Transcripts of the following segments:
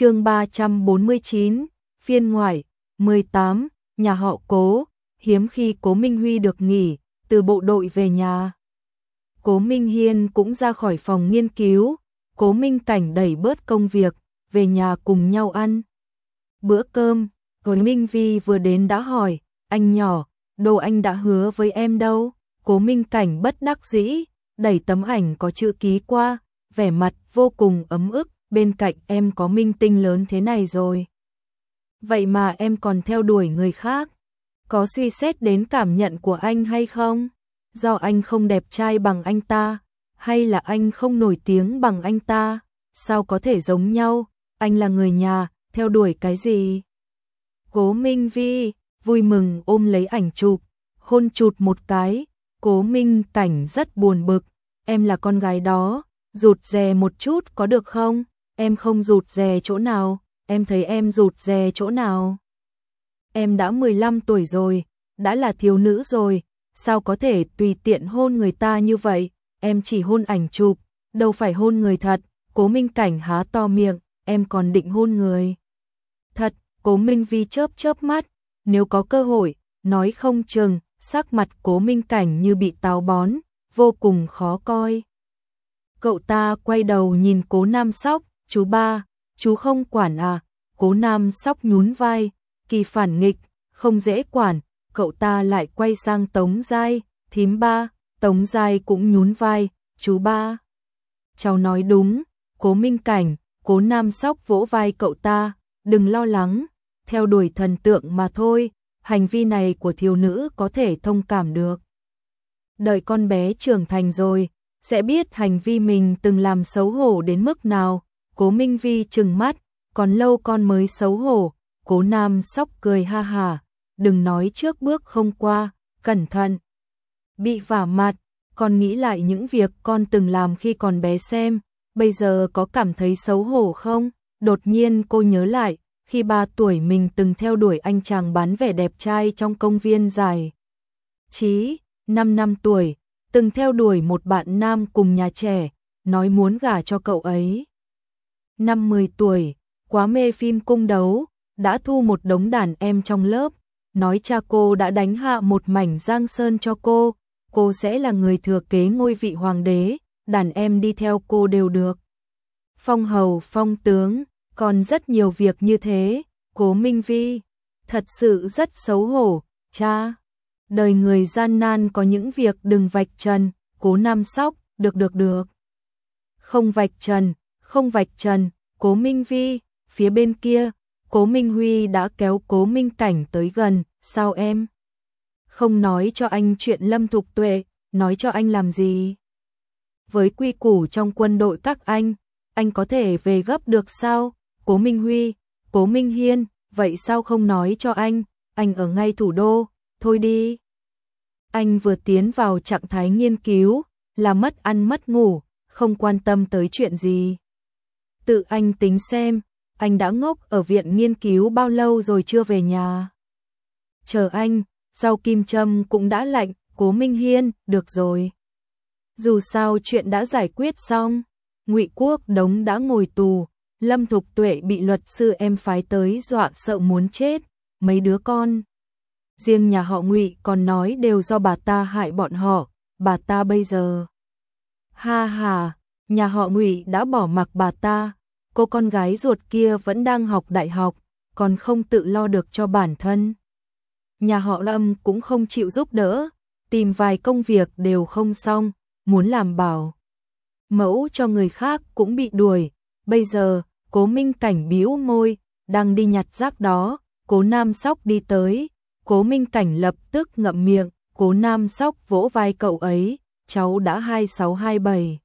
chương 349, phiên ngoại, 18, nhà họ cố, hiếm khi cố Minh Huy được nghỉ, từ bộ đội về nhà. Cố Minh Hiên cũng ra khỏi phòng nghiên cứu, cố Minh Cảnh đẩy bớt công việc, về nhà cùng nhau ăn. Bữa cơm, cố Minh Vi vừa đến đã hỏi, anh nhỏ, đồ anh đã hứa với em đâu? Cố Minh Cảnh bất đắc dĩ, đẩy tấm ảnh có chữ ký qua, vẻ mặt vô cùng ấm ức, bên cạnh em có minh tinh lớn thế này rồi. Vậy mà em còn theo đuổi người khác, có suy xét đến cảm nhận của anh hay không? Do anh không đẹp trai bằng anh ta, hay là anh không nổi tiếng bằng anh ta? Sao có thể giống nhau? Anh là người nhà, theo đuổi cái gì? Cố Minh Vi, vui mừng ôm lấy ảnh chụp, hôn chụt một cái, Cố Minh Cảnh rất buồn bực, em là con gái đó, rụt rè một chút có được không? Em không rụt rè chỗ nào, em thấy em rụt rè chỗ nào? Em đã 15 tuổi rồi, đã là thiếu nữ rồi, sao có thể tùy tiện hôn người ta như vậy? Em chỉ hôn ảnh chụp, đâu phải hôn người thật. Cố Minh Cảnh há to miệng, em còn định hôn người. Thật, Cố Minh Vi chớp chớp mắt, nếu có cơ hội, nói không chừng, sắc mặt Cố Minh Cảnh như bị táo bón, vô cùng khó coi. Cậu ta quay đầu nhìn Cố Nam Sóc, chú ba, chú không quản à, Cố Nam Sóc nhún vai, kỳ phản nghịch, không dễ quản, cậu ta lại quay sang Tống Giai, thím ba, Tống Giai cũng nhún vai, chú ba. Cháu nói đúng, Cố Minh Cảnh, Cố Nam Sóc vỗ vai cậu ta, đừng lo lắng, theo đuổi thần tượng mà thôi, hành vi này của thiếu nữ có thể thông cảm được. Đợi con bé trưởng thành rồi, sẽ biết hành vi mình từng làm xấu hổ đến mức nào. Cố Minh Vi trừng mắt, còn lâu con mới xấu hổ. Cố Nam sóc cười ha hà, đừng nói trước bước không qua, cẩn thận. Bị vả mặt, con nghĩ lại những việc con từng làm khi còn bé xem, bây giờ có cảm thấy xấu hổ không? Đột nhiên cô nhớ lại, khi ba tuổi mình từng theo đuổi anh chàng bán vẻ đẹp trai trong công viên dài. Chí, 5 năm tuổi, từng theo đuổi một bạn nam cùng nhà trẻ, nói muốn gả cho cậu ấy. Năm 10 tuổi, quá mê phim cung đấu, đã thu một đống đàn em trong lớp, nói cha cô đã đánh hạ một mảnh giang sơn cho cô, cô sẽ là người thừa kế ngôi vị hoàng đế, đàn em đi theo cô đều được. Phong hầu, phong tướng, còn rất nhiều việc như thế, cố Minh Vi, thật sự rất xấu hổ, cha. Đời người gian nan có những việc đừng vạch trần, cố Nam Sóc, được được được. Không vạch trần, không vạch trần, cố Minh Vi, phía bên kia, cố Minh Huy đã kéo cố Minh Cảnh tới gần, sao em? Không nói cho anh chuyện Lâm Thục Tuệ, nói cho anh làm gì? Với quy củ trong quân đội các anh, anh có thể về gấp được sao? Cố Minh Huy, Cố Minh Hiên, vậy sao không nói cho anh, anh ở ngay thủ đô, thôi đi. Anh vừa tiến vào trạng thái nghiên cứu, là mất ăn mất ngủ, không quan tâm tới chuyện gì. Tự anh tính xem, anh đã ngốc ở viện nghiên cứu bao lâu rồi chưa về nhà. Chờ anh, rau kim châm cũng đã lạnh, cố Minh Hiên, được rồi. Dù sao chuyện đã giải quyết xong, ngụy Quốc Đống đã ngồi tù, Lâm Thục Tuệ bị luật sư em phái tới dọa sợ muốn chết, mấy đứa con. Riêng nhà họ Ngụy còn nói đều do bà ta hại bọn họ, bà ta bây giờ. Ha ha, nhà họ Ngụy đã bỏ mặc bà ta, cô con gái ruột kia vẫn đang học đại học, còn không tự lo được cho bản thân. Nhà họ Lâm cũng không chịu giúp đỡ, tìm vài công việc đều không xong, muốn làm bảo. Mẫu cho người khác cũng bị đuổi, bây giờ Cố Minh Cảnh bĩu môi, đang đi nhặt rác đó, Cố Nam Sóc đi tới, Cố Minh Cảnh lập tức ngậm miệng, Cố Nam Sóc vỗ vai cậu ấy, cháu đã 2627.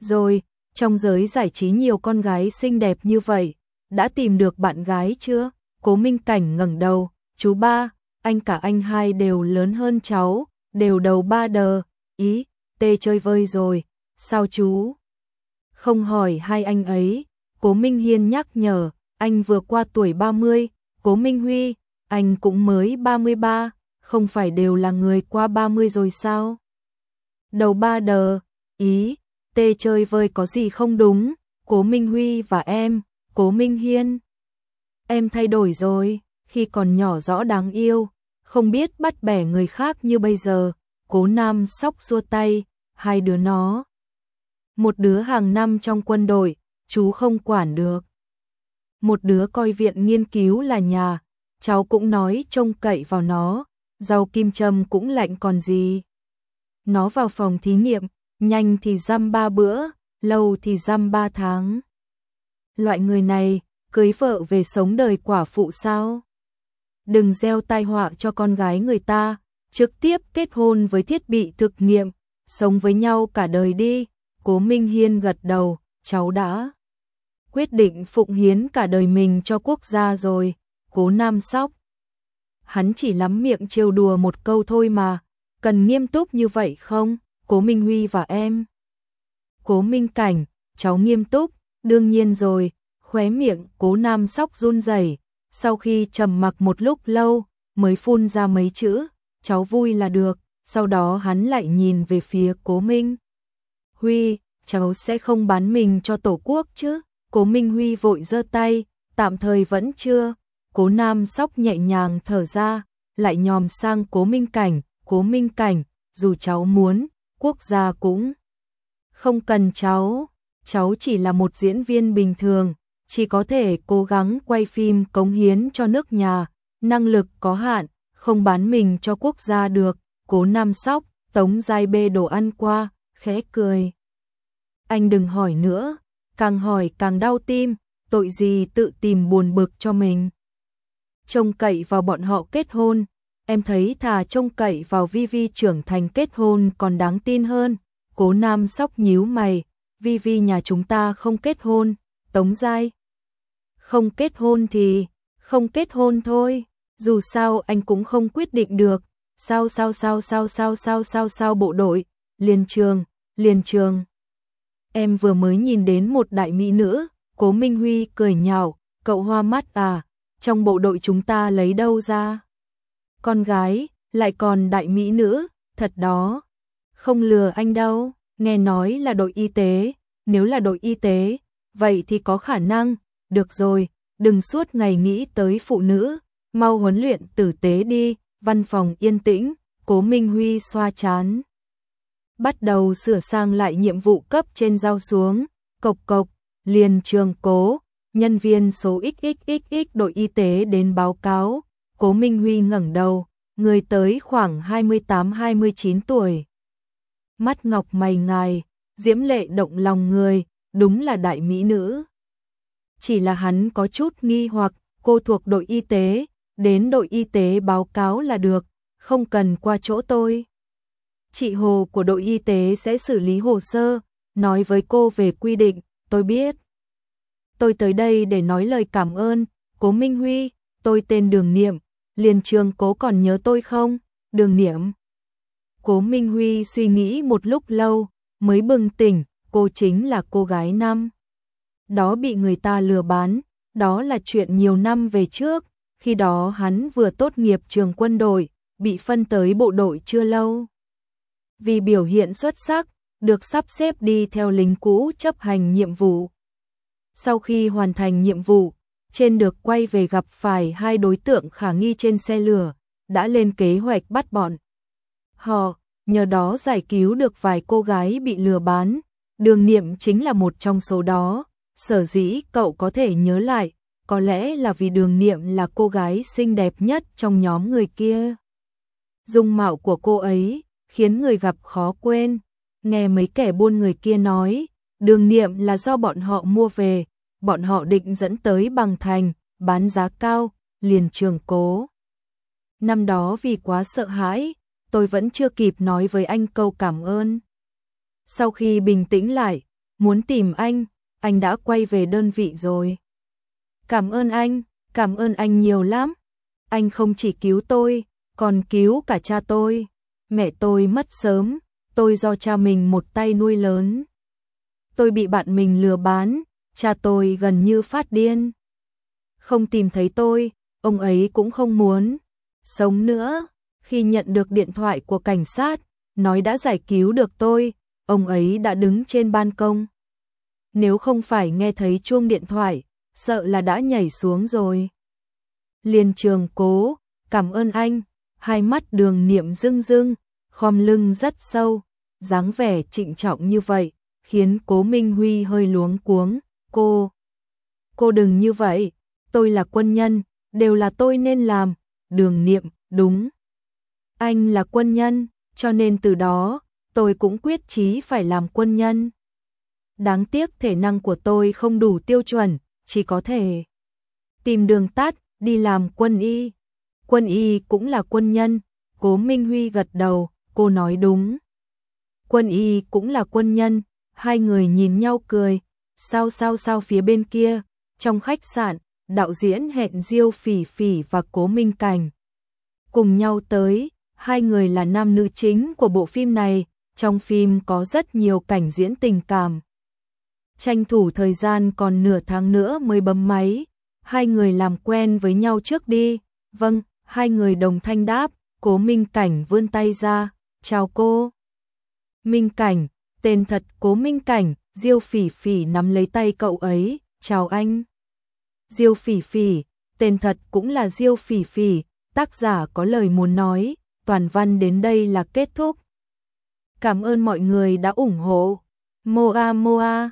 Rồi, trong giới giải trí nhiều con gái xinh đẹp như vậy, đã tìm được bạn gái chưa? Cố Minh Cảnh ngẩng đầu, chú ba, anh cả anh hai đều lớn hơn cháu, đều đầu ba đờ, ý, tê chơi vơi rồi, sao chú? Không hỏi hai anh ấy, Cố Minh Hiên nhắc nhở, anh vừa qua tuổi 30, Cố Minh Huy, anh cũng mới 33, không phải đều là người qua 30 rồi sao? Đầu ba đờ, ý, tê chơi vơi có gì không đúng, Cố Minh Huy và em, Cố Minh Hiên. Em thay đổi rồi, khi còn nhỏ rõ đáng yêu, không biết bắt bẻ người khác như bây giờ. Cố Nam sóc xua tay, hai đứa nó. Một đứa hàng năm trong quân đội, chú không quản được. Một đứa coi viện nghiên cứu là nhà, cháu cũng nói trông cậy vào nó, rau kim châm cũng lạnh còn gì. Nó vào phòng thí nghiệm, nhanh thì dăm ba bữa, lâu thì dăm ba tháng. Loại người này, cưới vợ về sống đời quả phụ sao? Đừng gieo tai họa cho con gái người ta, trực tiếp kết hôn với thiết bị thực nghiệm, sống với nhau cả đời đi. Cố Minh Hiên gật đầu, cháu đã quyết định phụng hiến cả đời mình cho quốc gia rồi, cố Nam Sóc. Hắn chỉ lắm miệng trêu đùa một câu thôi mà, cần nghiêm túc như vậy không, cố Minh Huy và em. Cố Minh Cảnh, cháu nghiêm túc, đương nhiên rồi, khóe miệng cố Nam Sóc run rẩy sau khi trầm mặc một lúc lâu, mới phun ra mấy chữ, cháu vui là được, sau đó hắn lại nhìn về phía cố Minh. Huy, cháu sẽ không bán mình cho tổ quốc chứ? Cố Minh Huy vội giơ tay, tạm thời vẫn chưa. Cố Nam sóc nhẹ nhàng thở ra, lại nhòm sang Cố Minh Cảnh, Cố Minh Cảnh, dù cháu muốn, quốc gia cũng không cần cháu, cháu chỉ là một diễn viên bình thường, chỉ có thể cố gắng quay phim cống hiến cho nước nhà, năng lực có hạn, không bán mình cho quốc gia được. Cố Nam sóc, tống dai bê đồ ăn qua, khẽ cười. Anh đừng hỏi nữa, càng hỏi càng đau tim, tội gì tự tìm buồn bực cho mình. Trông cậy vào bọn họ kết hôn, em thấy thà trông cậy vào Vi Vi trưởng thành kết hôn còn đáng tin hơn. Cố Nam sóc nhíu mày, Vi Vi nhà chúng ta không kết hôn, Tống Giai. Không kết hôn thì, không kết hôn thôi, dù sao anh cũng không quyết định được. Sao sao sao sao sao sao sao sao bộ đội, liền trường, liền trường. Em vừa mới nhìn đến một đại mỹ nữ, cố Minh Huy cười nhạo, cậu hoa mắt à, trong bộ đội chúng ta lấy đâu ra? Con gái, lại còn đại mỹ nữ, thật đó. Không lừa anh đâu, nghe nói là đội y tế, nếu là đội y tế, vậy thì có khả năng, được rồi, đừng suốt ngày nghĩ tới phụ nữ, mau huấn luyện tử tế đi, văn phòng yên tĩnh, cố Minh Huy xoa chán. Bắt đầu sửa sang lại nhiệm vụ cấp trên giao xuống, cộc cộc, liền trường cố, nhân viên số XXXX đội y tế đến báo cáo, cố Minh Huy ngẩng đầu, người tới khoảng 28-29 tuổi. Mắt ngọc mày ngài, diễm lệ động lòng người, đúng là đại mỹ nữ. Chỉ là hắn có chút nghi hoặc, cô thuộc đội y tế, đến đội y tế báo cáo là được, không cần qua chỗ tôi chị Hồ của đội y tế sẽ xử lý hồ sơ, nói với cô về quy định, tôi biết. Tôi tới đây để nói lời cảm ơn, cố Minh Huy, tôi tên Đường Niệm, Liên trường cố còn nhớ tôi không? Đường Niệm. Cố Minh Huy suy nghĩ một lúc lâu, mới bừng tỉnh, cô chính là cô gái năm. Đó bị người ta lừa bán, đó là chuyện nhiều năm về trước, khi đó hắn vừa tốt nghiệp trường quân đội, bị phân tới bộ đội chưa lâu vì biểu hiện xuất sắc, được sắp xếp đi theo lính cũ chấp hành nhiệm vụ. Sau khi hoàn thành nhiệm vụ, trên được quay về gặp phải hai đối tượng khả nghi trên xe lửa, đã lên kế hoạch bắt bọn. Họ, nhờ đó giải cứu được vài cô gái bị lừa bán, đường niệm chính là một trong số đó, sở dĩ cậu có thể nhớ lại, có lẽ là vì đường niệm là cô gái xinh đẹp nhất trong nhóm người kia. Dung mạo của cô ấy, khiến người gặp khó quên. Nghe mấy kẻ buôn người kia nói, đường niệm là do bọn họ mua về, bọn họ định dẫn tới bằng thành, bán giá cao, liền trường cố. Năm đó vì quá sợ hãi, tôi vẫn chưa kịp nói với anh câu cảm ơn. Sau khi bình tĩnh lại, muốn tìm anh, anh đã quay về đơn vị rồi. Cảm ơn anh, cảm ơn anh nhiều lắm. Anh không chỉ cứu tôi, còn cứu cả cha tôi mẹ tôi mất sớm, tôi do cha mình một tay nuôi lớn. Tôi bị bạn mình lừa bán, cha tôi gần như phát điên. Không tìm thấy tôi, ông ấy cũng không muốn sống nữa. Khi nhận được điện thoại của cảnh sát, nói đã giải cứu được tôi, ông ấy đã đứng trên ban công. Nếu không phải nghe thấy chuông điện thoại, sợ là đã nhảy xuống rồi. Liên trường cố, cảm ơn anh, hai mắt đường niệm rưng rưng, khom lưng rất sâu, dáng vẻ trịnh trọng như vậy, khiến cố Minh Huy hơi luống cuống, cô. Cô đừng như vậy, tôi là quân nhân, đều là tôi nên làm, đường niệm, đúng. Anh là quân nhân, cho nên từ đó, tôi cũng quyết chí phải làm quân nhân. Đáng tiếc thể năng của tôi không đủ tiêu chuẩn, chỉ có thể tìm đường tắt, đi làm quân y. Quân y cũng là quân nhân, cố Minh Huy gật đầu, cô nói đúng. Quân y cũng là quân nhân, hai người nhìn nhau cười, sao sao sao phía bên kia, trong khách sạn, đạo diễn hẹn Diêu Phỉ Phỉ và Cố Minh Cảnh. Cùng nhau tới, hai người là nam nữ chính của bộ phim này, trong phim có rất nhiều cảnh diễn tình cảm. Tranh thủ thời gian còn nửa tháng nữa mới bấm máy, hai người làm quen với nhau trước đi. Vâng, hai người đồng thanh đáp, Cố Minh Cảnh vươn tay ra, chào cô. Minh Cảnh, tên thật Cố Minh Cảnh, Diêu Phỉ Phỉ nắm lấy tay cậu ấy, chào anh. Diêu Phỉ Phỉ, tên thật cũng là Diêu Phỉ Phỉ, tác giả có lời muốn nói, toàn văn đến đây là kết thúc. Cảm ơn mọi người đã ủng hộ. Moa Moa